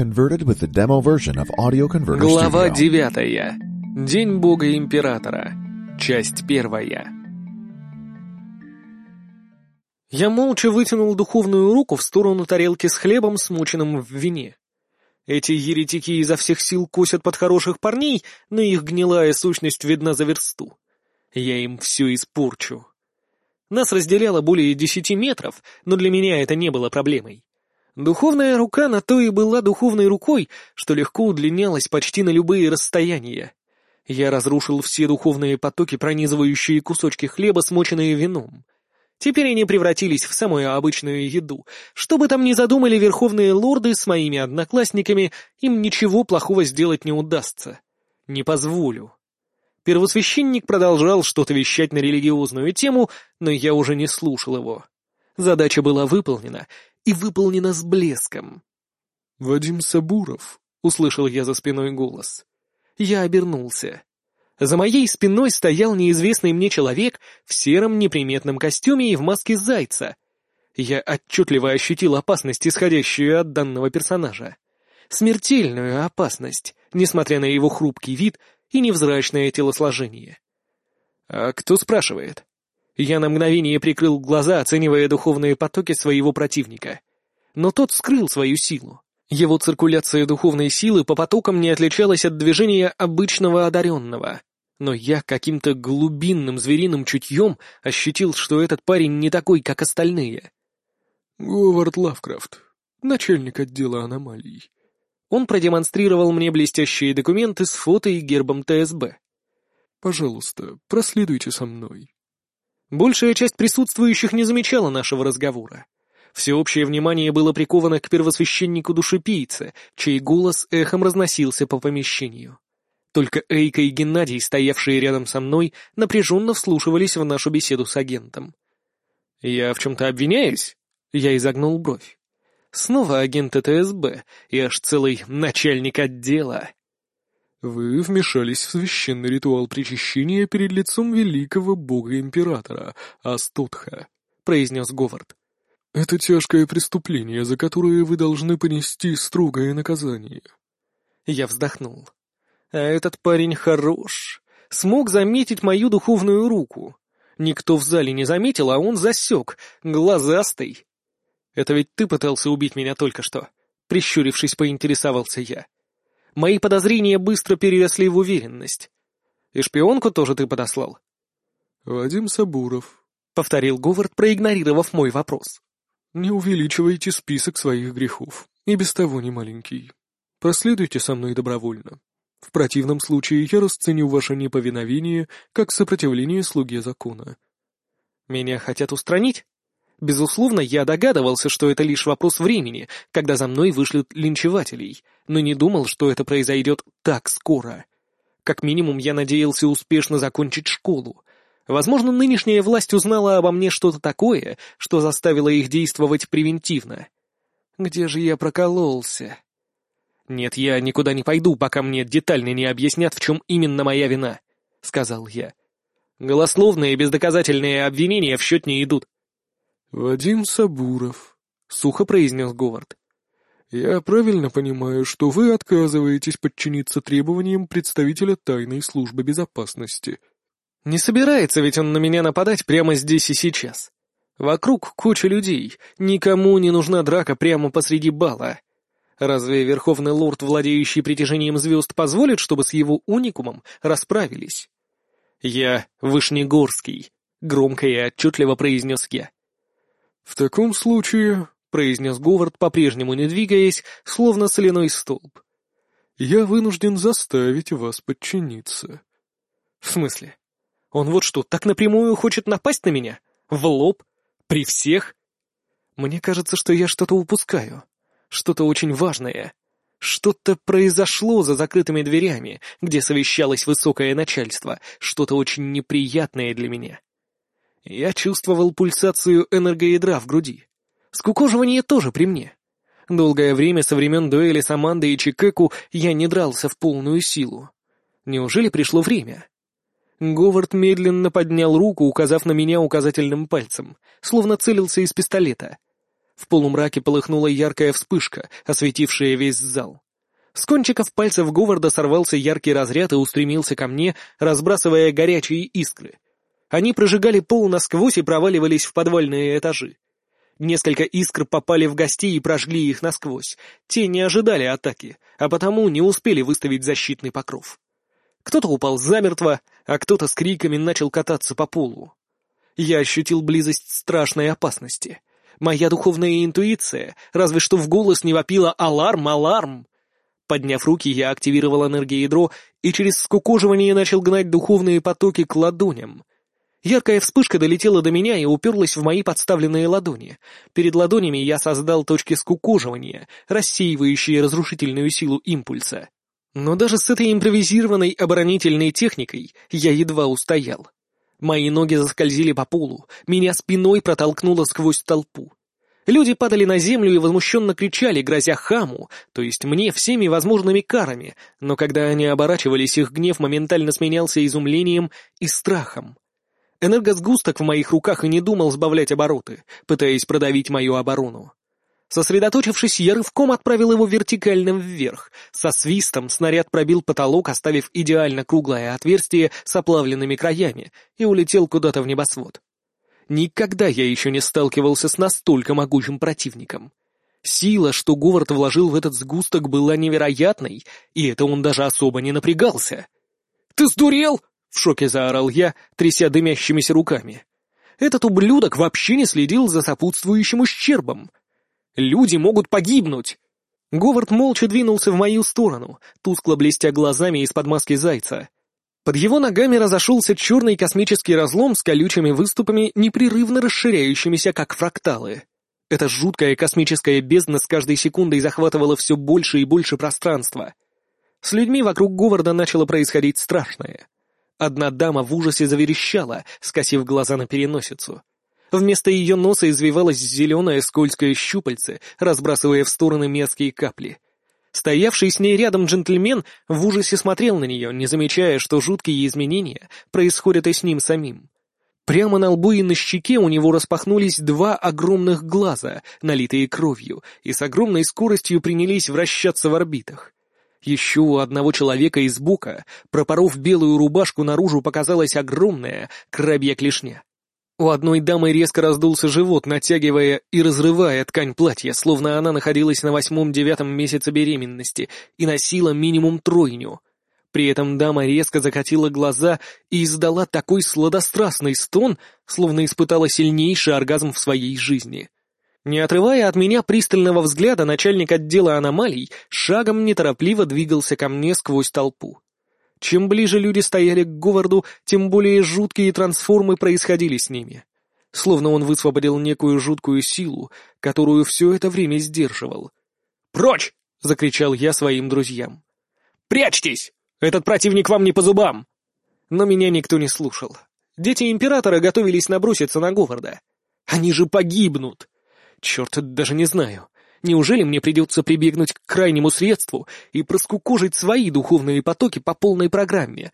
converted with the demo version of Audio Converter Глава девятая. День Бога Императора. Часть первая. Я молча вытянул духовную руку в сторону тарелки с хлебом, смоченным в вине. Эти еретики изо всех сил косят под хороших парней, но их гнилая сущность видна за версту. Я им все испорчу. Нас разделяло более десяти метров, но для меня это не было проблемой. Духовная рука на то и была духовной рукой, что легко удлинялась почти на любые расстояния. Я разрушил все духовные потоки, пронизывающие кусочки хлеба, смоченные вином. Теперь они превратились в самую обычную еду. Что бы там ни задумали верховные лорды с моими одноклассниками, им ничего плохого сделать не удастся. Не позволю. Первосвященник продолжал что-то вещать на религиозную тему, но я уже не слушал его. Задача была выполнена, и выполнена с блеском. «Вадим Сабуров», — услышал я за спиной голос. Я обернулся. За моей спиной стоял неизвестный мне человек в сером неприметном костюме и в маске зайца. Я отчетливо ощутил опасность, исходящую от данного персонажа. Смертельную опасность, несмотря на его хрупкий вид и невзрачное телосложение. «А кто спрашивает?» Я на мгновение прикрыл глаза, оценивая духовные потоки своего противника. Но тот скрыл свою силу. Его циркуляция духовной силы по потокам не отличалась от движения обычного одаренного. Но я каким-то глубинным звериным чутьем ощутил, что этот парень не такой, как остальные. «Говард Лавкрафт, начальник отдела аномалий». Он продемонстрировал мне блестящие документы с фото и гербом ТСБ. «Пожалуйста, проследуйте со мной». Большая часть присутствующих не замечала нашего разговора. Всеобщее внимание было приковано к первосвященнику душепийце, чей голос эхом разносился по помещению. Только Эйка и Геннадий, стоявшие рядом со мной, напряженно вслушивались в нашу беседу с агентом. «Я в чем-то обвиняюсь?» Я изогнул бровь. Снова агент ТСБ и аж целый начальник отдела. «Вы вмешались в священный ритуал причащения перед лицом великого бога-императора, Астутха», — произнес Говард. «Это тяжкое преступление, за которое вы должны понести строгое наказание». Я вздохнул. «А этот парень хорош. Смог заметить мою духовную руку. Никто в зале не заметил, а он засек, глазастый. Это ведь ты пытался убить меня только что?» Прищурившись, поинтересовался я. Мои подозрения быстро переросли в уверенность. И шпионку тоже ты подослал? «Вадим Сабуров», — повторил Говард, проигнорировав мой вопрос. «Не увеличивайте список своих грехов, и без того не маленький. Проследуйте со мной добровольно. В противном случае я расценю ваше неповиновение как сопротивление слуге закона». «Меня хотят устранить?» Безусловно, я догадывался, что это лишь вопрос времени, когда за мной вышлют линчевателей, но не думал, что это произойдет так скоро. Как минимум, я надеялся успешно закончить школу. Возможно, нынешняя власть узнала обо мне что-то такое, что заставило их действовать превентивно. Где же я прокололся? Нет, я никуда не пойду, пока мне детально не объяснят, в чем именно моя вина, — сказал я. Голословные бездоказательные обвинения в счет не идут. «Вадим Сабуров», — сухо произнес Говард. «Я правильно понимаю, что вы отказываетесь подчиниться требованиям представителя тайной службы безопасности?» «Не собирается ведь он на меня нападать прямо здесь и сейчас. Вокруг куча людей, никому не нужна драка прямо посреди бала. Разве Верховный Лорд, владеющий притяжением звезд, позволит, чтобы с его уникумом расправились?» «Я Вышнегорский», — громко и отчетливо произнес я. «В таком случае», — произнес Говард, по-прежнему не двигаясь, словно соляной столб, — «я вынужден заставить вас подчиниться». «В смысле? Он вот что, так напрямую хочет напасть на меня? В лоб? При всех?» «Мне кажется, что я что-то упускаю. Что-то очень важное. Что-то произошло за закрытыми дверями, где совещалось высокое начальство, что-то очень неприятное для меня». Я чувствовал пульсацию энергоядра в груди. Скукоживание тоже при мне. Долгое время со времен дуэли с Амандой и Чикеку я не дрался в полную силу. Неужели пришло время? Говард медленно поднял руку, указав на меня указательным пальцем, словно целился из пистолета. В полумраке полыхнула яркая вспышка, осветившая весь зал. С кончиков пальцев Говарда сорвался яркий разряд и устремился ко мне, разбрасывая горячие искры. Они прожигали пол насквозь и проваливались в подвальные этажи. Несколько искр попали в гостей и прожгли их насквозь. Те не ожидали атаки, а потому не успели выставить защитный покров. Кто-то упал замертво, а кто-то с криками начал кататься по полу. Я ощутил близость страшной опасности. Моя духовная интуиция разве что в голос не вопила «Аларм! Аларм!». Подняв руки, я активировал энергоядро и через скукоживание начал гнать духовные потоки к ладоням. Яркая вспышка долетела до меня и уперлась в мои подставленные ладони. Перед ладонями я создал точки скукоживания, рассеивающие разрушительную силу импульса. Но даже с этой импровизированной оборонительной техникой я едва устоял. Мои ноги заскользили по полу, меня спиной протолкнуло сквозь толпу. Люди падали на землю и возмущенно кричали, грозя хаму, то есть мне всеми возможными карами, но когда они оборачивались, их гнев моментально сменялся изумлением и страхом. Энергосгусток в моих руках и не думал сбавлять обороты, пытаясь продавить мою оборону. Сосредоточившись, я рывком отправил его вертикально вверх. Со свистом снаряд пробил потолок, оставив идеально круглое отверстие с оплавленными краями, и улетел куда-то в небосвод. Никогда я еще не сталкивался с настолько могучим противником. Сила, что Говард вложил в этот сгусток, была невероятной, и это он даже особо не напрягался. «Ты сдурел?» — в шоке заорал я, тряся дымящимися руками. Этот ублюдок вообще не следил за сопутствующим ущербом. Люди могут погибнуть. Говард молча двинулся в мою сторону, тускло блестя глазами из-под маски зайца. Под его ногами разошелся черный космический разлом с колючими выступами, непрерывно расширяющимися, как фракталы. Эта жуткая космическая бездна с каждой секундой захватывала все больше и больше пространства. С людьми вокруг Говарда начало происходить страшное — Одна дама в ужасе заверещала, скосив глаза на переносицу. Вместо ее носа извивалось зеленое скользкое щупальце, разбрасывая в стороны мерзкие капли. Стоявший с ней рядом джентльмен в ужасе смотрел на нее, не замечая, что жуткие изменения происходят и с ним самим. Прямо на лбу и на щеке у него распахнулись два огромных глаза, налитые кровью, и с огромной скоростью принялись вращаться в орбитах. Еще у одного человека из бука, пропоров белую рубашку наружу, показалась огромная крабья клешня. У одной дамы резко раздулся живот, натягивая и разрывая ткань платья, словно она находилась на восьмом-девятом месяце беременности и носила минимум тройню. При этом дама резко закатила глаза и издала такой сладострастный стон, словно испытала сильнейший оргазм в своей жизни. Не отрывая от меня пристального взгляда, начальник отдела аномалий шагом неторопливо двигался ко мне сквозь толпу. Чем ближе люди стояли к Говарду, тем более жуткие трансформы происходили с ними. Словно он высвободил некую жуткую силу, которую все это время сдерживал. «Прочь!» — закричал я своим друзьям. «Прячьтесь! Этот противник вам не по зубам!» Но меня никто не слушал. Дети Императора готовились наброситься на Говарда. «Они же погибнут!» Черт, даже не знаю. Неужели мне придется прибегнуть к крайнему средству и проскукожить свои духовные потоки по полной программе?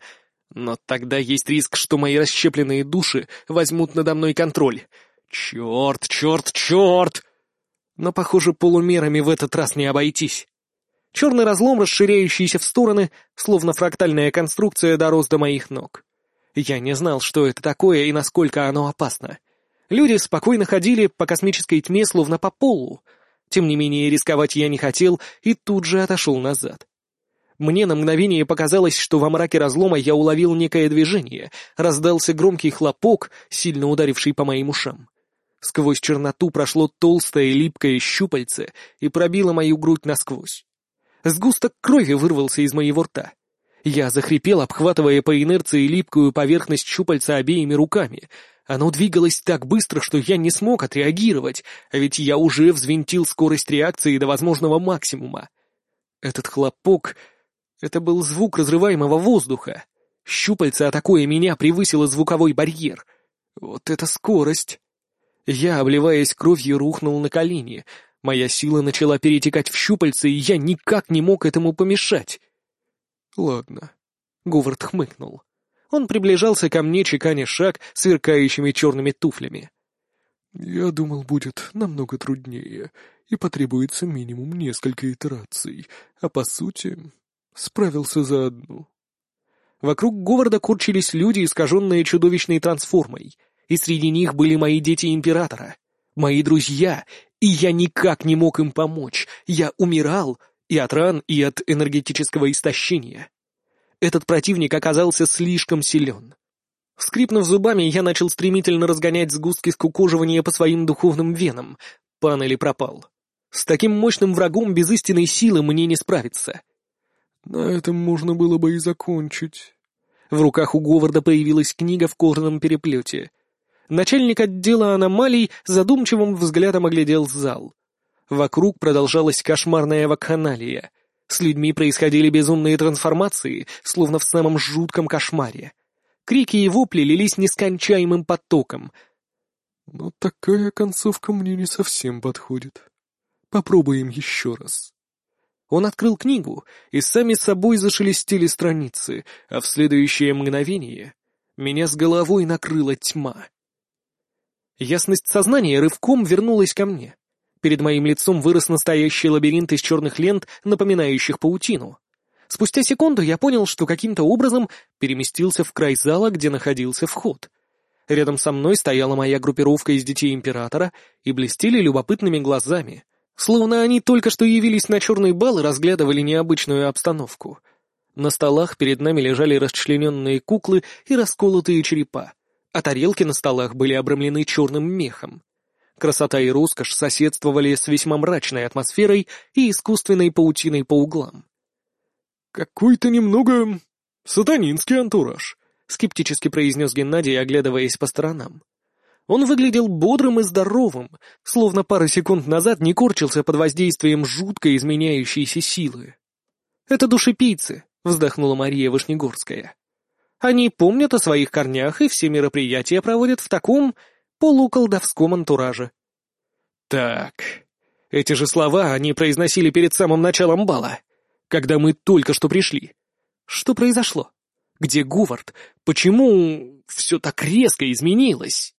Но тогда есть риск, что мои расщепленные души возьмут надо мной контроль. Черт, черт, черт! Но, похоже, полумерами в этот раз не обойтись. Черный разлом, расширяющийся в стороны, словно фрактальная конструкция, дорос до моих ног. Я не знал, что это такое и насколько оно опасно. Люди спокойно ходили по космической тьме, словно по полу. Тем не менее, рисковать я не хотел и тут же отошел назад. Мне на мгновение показалось, что во мраке разлома я уловил некое движение, раздался громкий хлопок, сильно ударивший по моим ушам. Сквозь черноту прошло толстое липкое щупальце и пробило мою грудь насквозь. Сгусток крови вырвался из моего рта. Я захрипел, обхватывая по инерции липкую поверхность щупальца обеими руками — оно двигалось так быстро, что я не смог отреагировать, а ведь я уже взвинтил скорость реакции до возможного максимума. Этот хлопок — это был звук разрываемого воздуха. Щупальце, атакуя меня, превысило звуковой барьер. Вот это скорость! Я, обливаясь кровью, рухнул на колени. Моя сила начала перетекать в щупальце, и я никак не мог этому помешать. Ладно. Говард хмыкнул. Он приближался ко мне, чеканя шаг сверкающими черными туфлями. Я думал, будет намного труднее, и потребуется минимум несколько итераций, а по сути справился за одну. Вокруг Говарда курчились люди, искаженные чудовищной трансформой, и среди них были мои дети Императора, мои друзья, и я никак не мог им помочь. Я умирал и от ран, и от энергетического истощения. Этот противник оказался слишком силен. Скрипнув зубами, я начал стремительно разгонять сгустки скукоживания по своим духовным венам. Панели пропал. С таким мощным врагом без истинной силы мне не справиться. На этом можно было бы и закончить. В руках у Говарда появилась книга в кожаном переплете. Начальник отдела аномалий задумчивым взглядом оглядел зал. Вокруг продолжалась кошмарная вакханалия. С людьми происходили безумные трансформации, словно в самом жутком кошмаре. Крики и вопли лились нескончаемым потоком. Но такая концовка мне не совсем подходит. Попробуем еще раз. Он открыл книгу, и сами собой зашелестели страницы, а в следующее мгновение меня с головой накрыла тьма. Ясность сознания рывком вернулась ко мне. Перед моим лицом вырос настоящий лабиринт из черных лент, напоминающих паутину. Спустя секунду я понял, что каким-то образом переместился в край зала, где находился вход. Рядом со мной стояла моя группировка из детей Императора и блестели любопытными глазами — Словно они только что явились на черный бал и разглядывали необычную обстановку. На столах перед нами лежали расчлененные куклы и расколотые черепа, а тарелки на столах были обрамлены черным мехом. Красота и роскошь соседствовали с весьма мрачной атмосферой и искусственной паутиной по углам. «Какой-то немного сатанинский антураж», — скептически произнес Геннадий, оглядываясь по сторонам. Он выглядел бодрым и здоровым, словно пару секунд назад не корчился под воздействием жутко изменяющейся силы. «Это душепийцы», — вздохнула Мария Вышнегорская. «Они помнят о своих корнях и все мероприятия проводят в таком полуколдовском антураже». «Так, эти же слова они произносили перед самым началом бала, когда мы только что пришли. Что произошло? Где Говард? Почему все так резко изменилось?»